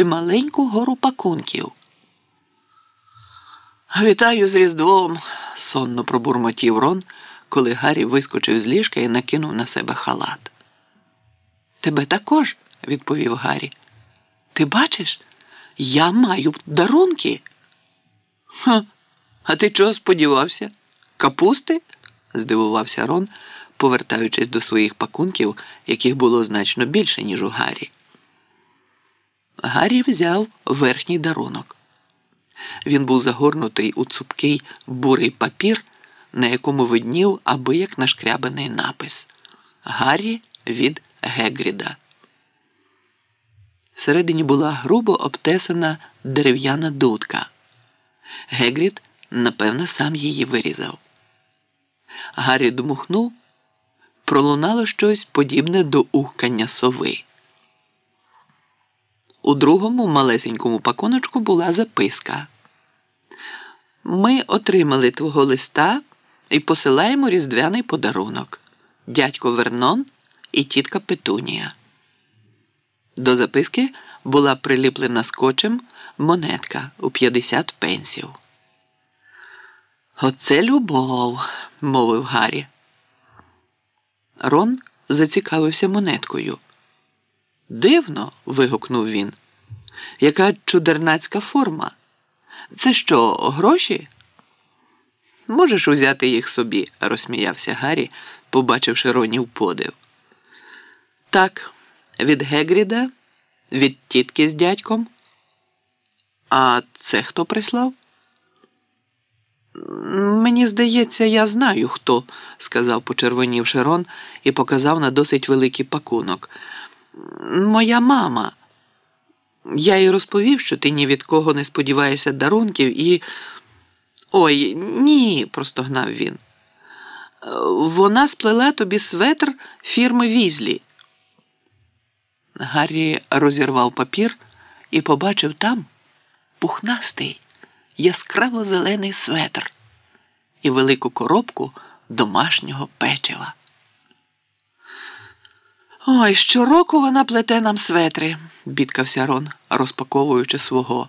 чималеньку гору пакунків. Вітаю з Різдвом, сонно пробурмотів Рон, коли Гаррі вискочив з ліжка і накинув на себе халат. Тебе також, відповів Гаррі. Ти бачиш, я маю дарунки. Ха, а ти чого сподівався? Капусти? здивувався Рон, повертаючись до своїх пакунків, яких було значно більше, ніж у Гаррі. Гаррі взяв верхній дарунок. Він був загорнутий у цупкий бурий папір, на якому виднів аби як нашкрябаний напис Гаррі від Гегріда. Всередині була грубо обтесана дерев'яна дудка. Гегрід, напевно, сам її вирізав. Гаррі дмухнув, пролунало щось подібне до ухкання сови. У другому малесенькому пакуночку була записка. Ми отримали твого листа і посилаємо різдвяний подарунок дядько Вернон і тітка Петунія. До записки була приліплена скотчем монетка у 50 пенсів. Оце любов, мовив Гаррі. Рон зацікавився монеткою. Дивно. вигукнув він. Яка чудернацька форма. Це що, гроші? Можеш узяти їх собі, розсміявся Гаррі, побачивши Ронів подив. Так, від Гегріда, від тітки з дядьком. А це хто прислав? Мені здається, я знаю хто, сказав почервонівши Рон і показав на досить великий пакунок. Моя мама. Я їй розповів, що ти ні від кого не сподіваєшся дарунків і. Ой, ні, простогнав він. Вона сплела тобі светр фірми Візлі. Гаррі розірвав папір і побачив там пухнастий, яскраво зелений светр і велику коробку домашнього печива. Ой, щороку вона плете нам светри, бідкався Рон, розпаковуючи свого.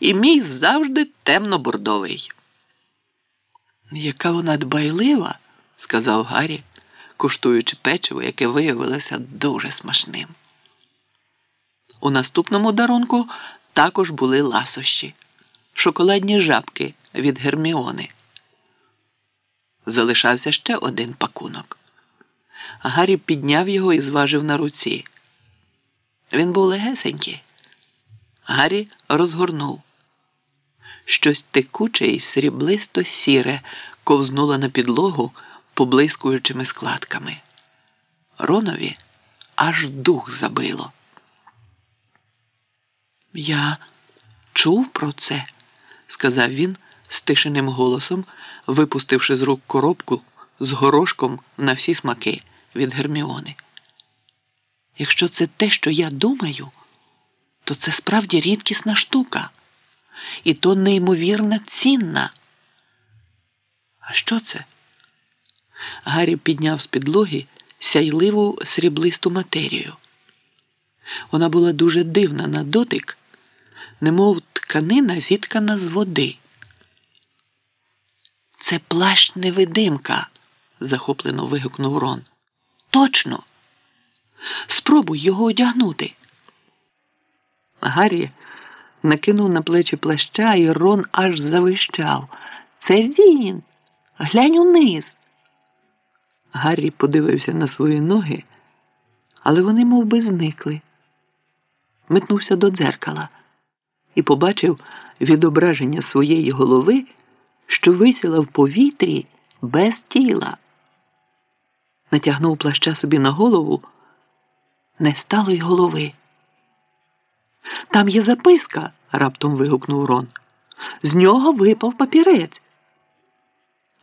І мій завжди темно-бордовий. Яка вона дбайлива, сказав Гаррі, куштуючи печиво, яке виявилося дуже смачним. У наступному дарунку також були ласощі, шоколадні жабки від Герміони. Залишався ще один пакунок. Гаррі підняв його і зважив на руці. Він був легесенький. Гаррі розгорнув. Щось текуче і сріблисто сіре ковзнуло на підлогу поблискуючими складками. Ронові аж дух забило. Я чув про це, сказав він стишеним голосом, випустивши з рук коробку з горошком на всі смаки від Герміони. Якщо це те, що я думаю, то це справді рідкісна штука, і то неймовірно цінна. А що це? Гаррі підняв з підлоги сяйливу сріблисту матерію. Вона була дуже дивна на дотик, немов тканина зіткана з води. Це плащ невидимка, захоплено вигукнув Рон. Точно. Спробуй його одягнути. Гаррі накинув на плечі плаща, і Рон аж завищав. Це він. Глянь униз. Гаррі подивився на свої ноги, але вони мов би, зникли. Метнувся до дзеркала і побачив відображення своєї голови, що висіла в повітрі без тіла натягнув плаща собі на голову, не стало й голови. Там є записка, раптом вигукнув Рон. З нього випав папірець.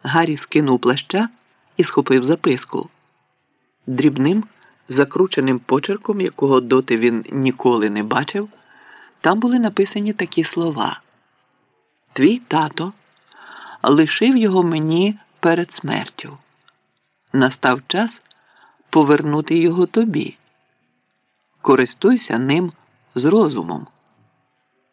Гаррі скинув плаща і схопив записку. Дрібним, закрученим почерком, якого доти він ніколи не бачив, там були написані такі слова. Твій тато лишив його мені перед смертю. Настав час повернути його тобі. Користуйся ним з розумом.